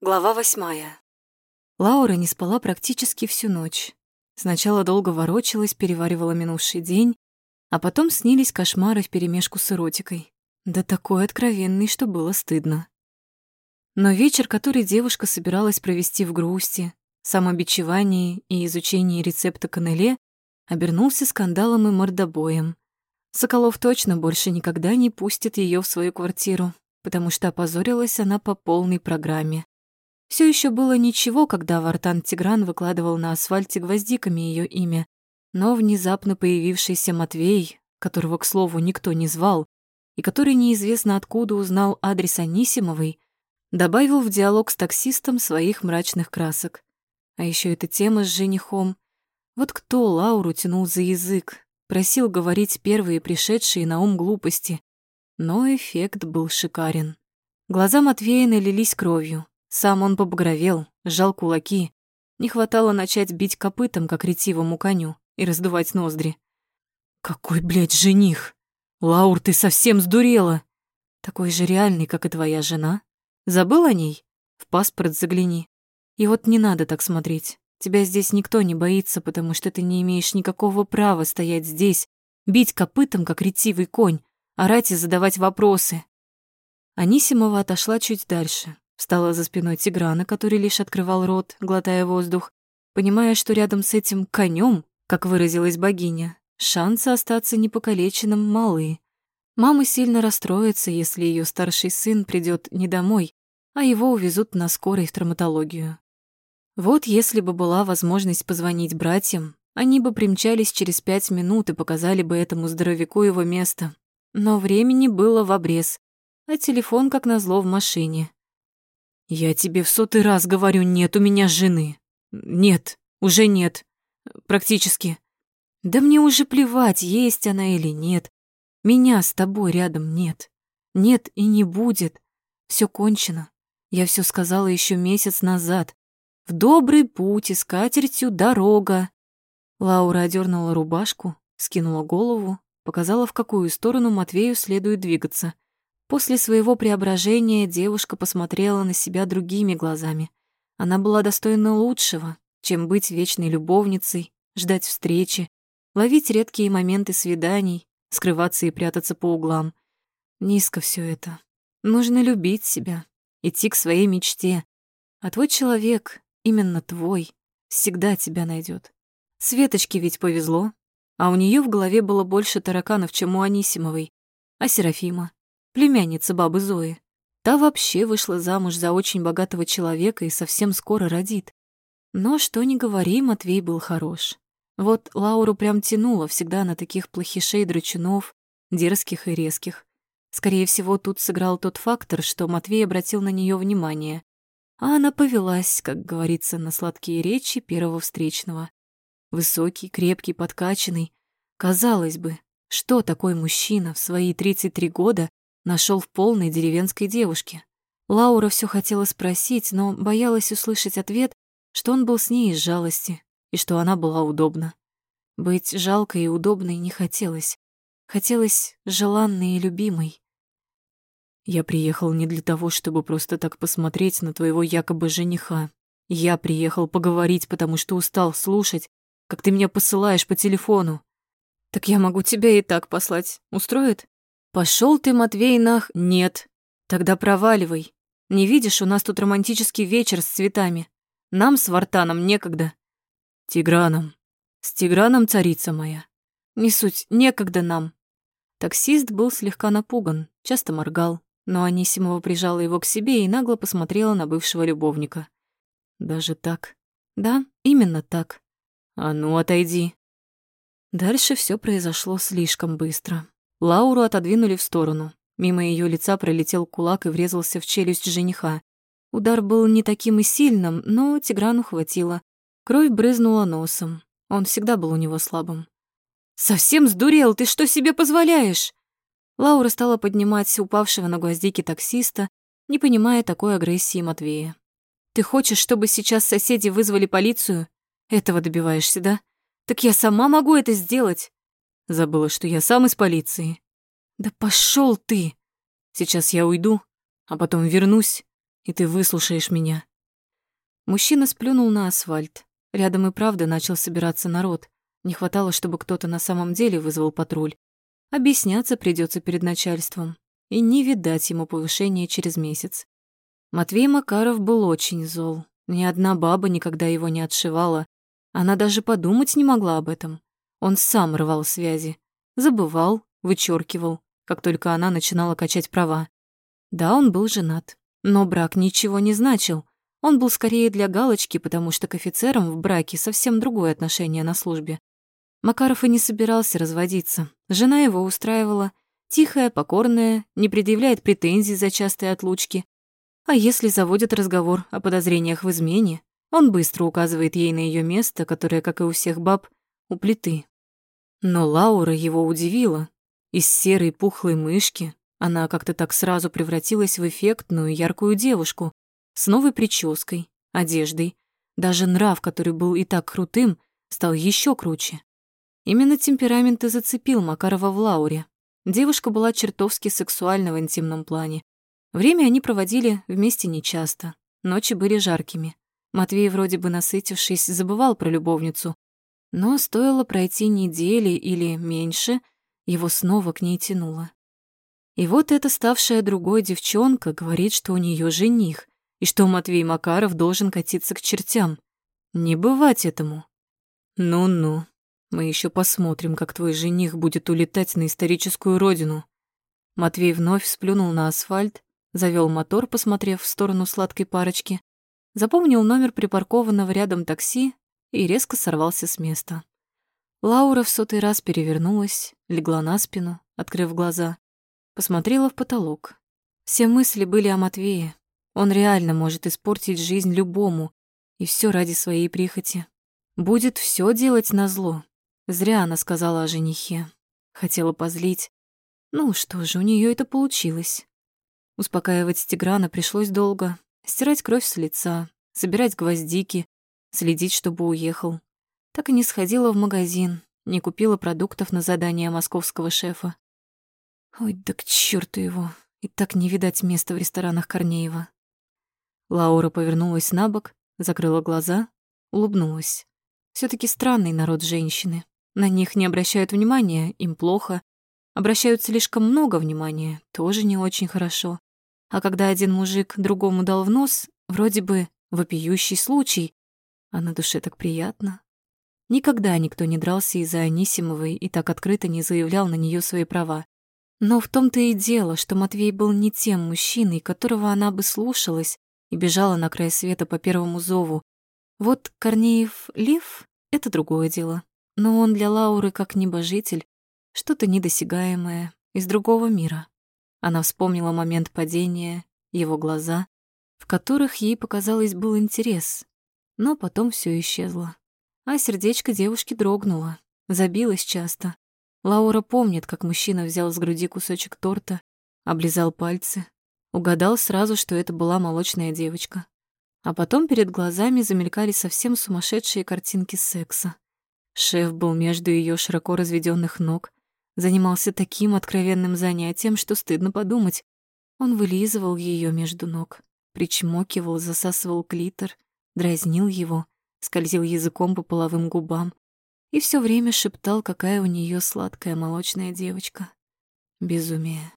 Глава восьмая. Лаура не спала практически всю ночь. Сначала долго ворочалась, переваривала минувший день, а потом снились кошмары вперемешку с эротикой. Да такой откровенный, что было стыдно. Но вечер, который девушка собиралась провести в грусти, самобичевании и изучении рецепта канеле, обернулся скандалом и мордобоем. Соколов точно больше никогда не пустит ее в свою квартиру, потому что опозорилась она по полной программе. Все еще было ничего, когда Вартан Тигран выкладывал на асфальте гвоздиками ее имя, но внезапно появившийся Матвей, которого, к слову, никто не звал, и который неизвестно откуда узнал адрес Анисимовой, добавил в диалог с таксистом своих мрачных красок. А еще эта тема с женихом. Вот кто Лауру тянул за язык, просил говорить первые пришедшие на ум глупости. Но эффект был шикарен. Глаза Матвея налились кровью, сам он побагровел, сжал кулаки. Не хватало начать бить копытом, как ретивому коню, и раздувать ноздри. «Какой, блядь, жених? Лаур, ты совсем сдурела!» «Такой же реальный, как и твоя жена. Забыл о ней? В паспорт загляни. И вот не надо так смотреть. Тебя здесь никто не боится, потому что ты не имеешь никакого права стоять здесь, бить копытом, как ретивый конь, орать и задавать вопросы». Анисимова отошла чуть дальше, Встала за спиной Тиграна, который лишь открывал рот, глотая воздух, понимая, что рядом с этим конем, как выразилась богиня, шансы остаться непокалеченным малы. Мама сильно расстроится, если ее старший сын придет не домой, а его увезут на скорой в травматологию. Вот если бы была возможность позвонить братьям, они бы примчались через пять минут и показали бы этому здоровяку его место. Но времени было в обрез, а телефон, как назло, в машине. «Я тебе в сотый раз говорю, нет у меня жены. Нет, уже нет. Практически. Да мне уже плевать, есть она или нет. Меня с тобой рядом нет. Нет и не будет. Все кончено. Я все сказала еще месяц назад. В добрый путь и с катертью дорога. Лаура одернула рубашку, скинула голову, показала, в какую сторону Матвею следует двигаться — После своего преображения девушка посмотрела на себя другими глазами. Она была достойна лучшего, чем быть вечной любовницей, ждать встречи, ловить редкие моменты свиданий, скрываться и прятаться по углам. Низко все это. Нужно любить себя, идти к своей мечте. А твой человек, именно твой, всегда тебя найдет. Светочке ведь повезло, а у нее в голове было больше тараканов, чем у Анисимовой. А Серафима? Племянница бабы Зои. Та вообще вышла замуж за очень богатого человека и совсем скоро родит. Но что ни говори, Матвей был хорош. Вот Лауру прям тянуло всегда на таких плохишей-драчунов, дерзких и резких. Скорее всего, тут сыграл тот фактор, что Матвей обратил на нее внимание. А она повелась, как говорится, на сладкие речи первого встречного. Высокий, крепкий, подкачанный. Казалось бы, что такой мужчина в свои 33 года нашел в полной деревенской девушке. Лаура все хотела спросить, но боялась услышать ответ, что он был с ней из жалости и что она была удобна. Быть жалкой и удобной не хотелось. Хотелось желанной и любимой. Я приехал не для того, чтобы просто так посмотреть на твоего якобы жениха. Я приехал поговорить, потому что устал слушать, как ты меня посылаешь по телефону. Так я могу тебя и так послать. Устроит? Пошел ты, Матвей, нах... Нет. Тогда проваливай. Не видишь, у нас тут романтический вечер с цветами. Нам с Вартаном некогда. Тиграном. С Тиграном царица моя. Не суть, некогда нам. Таксист был слегка напуган, часто моргал, но Анисимова прижала его к себе и нагло посмотрела на бывшего любовника. Даже так? Да, именно так. А ну, отойди. Дальше все произошло слишком быстро. Лауру отодвинули в сторону. Мимо ее лица пролетел кулак и врезался в челюсть жениха. Удар был не таким и сильным, но Тиграну хватило. Кровь брызнула носом. Он всегда был у него слабым. «Совсем сдурел? Ты что себе позволяешь?» Лаура стала поднимать упавшего на гвоздики таксиста, не понимая такой агрессии Матвея. «Ты хочешь, чтобы сейчас соседи вызвали полицию? Этого добиваешься, да? Так я сама могу это сделать. Забыла, что я сам из полиции. Да пошел ты! Сейчас я уйду, а потом вернусь, и ты выслушаешь меня. Мужчина сплюнул на асфальт. Рядом и правда начал собираться народ. Не хватало, чтобы кто-то на самом деле вызвал патруль. Объясняться придется перед начальством. И не видать ему повышения через месяц. Матвей Макаров был очень зол. Ни одна баба никогда его не отшивала. Она даже подумать не могла об этом. Он сам рвал связи. Забывал, вычеркивал, как только она начинала качать права. Да, он был женат, но брак ничего не значил. Он был скорее для галочки, потому что к офицерам в браке совсем другое отношение на службе. Макаров и не собирался разводиться. Жена его устраивала. Тихая, покорная, не предъявляет претензий за частые отлучки. А если заводят разговор о подозрениях в измене, он быстро указывает ей на ее место, которое, как и у всех баб, у плиты. Но Лаура его удивила. Из серой пухлой мышки она как-то так сразу превратилась в эффектную, яркую девушку с новой прической, одеждой. Даже нрав, который был и так крутым, стал еще круче. Именно темперамент и зацепил Макарова в Лауре. Девушка была чертовски сексуальна в интимном плане. Время они проводили вместе нечасто. Ночи были жаркими. Матвей, вроде бы насытившись, забывал про любовницу. Но стоило пройти недели или меньше, его снова к ней тянуло. И вот эта ставшая другой девчонка говорит, что у нее жених, и что Матвей Макаров должен катиться к чертям. Не бывать этому. Ну-ну, мы еще посмотрим, как твой жених будет улетать на историческую родину. Матвей вновь сплюнул на асфальт, завел мотор, посмотрев в сторону сладкой парочки, запомнил номер припаркованного рядом такси и резко сорвался с места. Лаура в сотый раз перевернулась, легла на спину, открыв глаза, посмотрела в потолок. Все мысли были о Матвее. Он реально может испортить жизнь любому, и все ради своей прихоти. Будет все делать на зло, Зря она сказала о женихе. Хотела позлить. Ну что же, у нее это получилось. Успокаивать Тиграна пришлось долго. Стирать кровь с лица, собирать гвоздики, следить, чтобы уехал. Так и не сходила в магазин, не купила продуктов на задание московского шефа. Ой, да к черту его, и так не видать места в ресторанах Корнеева. Лаура повернулась на бок, закрыла глаза, улыбнулась. все таки странный народ женщины. На них не обращают внимания, им плохо. Обращают слишком много внимания, тоже не очень хорошо. А когда один мужик другому дал в нос, вроде бы вопиющий случай, а на душе так приятно. Никогда никто не дрался из-за Анисимовой и так открыто не заявлял на нее свои права. Но в том-то и дело, что Матвей был не тем мужчиной, которого она бы слушалась и бежала на край света по первому зову. Вот Корнеев Лев — это другое дело. Но он для Лауры как небожитель, что-то недосягаемое, из другого мира. Она вспомнила момент падения, его глаза, в которых ей показалось был интерес, но потом все исчезло. А сердечко девушки дрогнуло, забилось часто. Лаура помнит, как мужчина взял с груди кусочек торта, облизал пальцы, угадал сразу, что это была молочная девочка. А потом перед глазами замелькали совсем сумасшедшие картинки секса. Шеф был между ее широко разведенных ног, занимался таким откровенным занятием, что стыдно подумать. Он вылизывал ее между ног, причмокивал, засасывал клитор, дразнил его, скользил языком по половым губам и все время шептал, какая у нее сладкая молочная девочка. Безумие.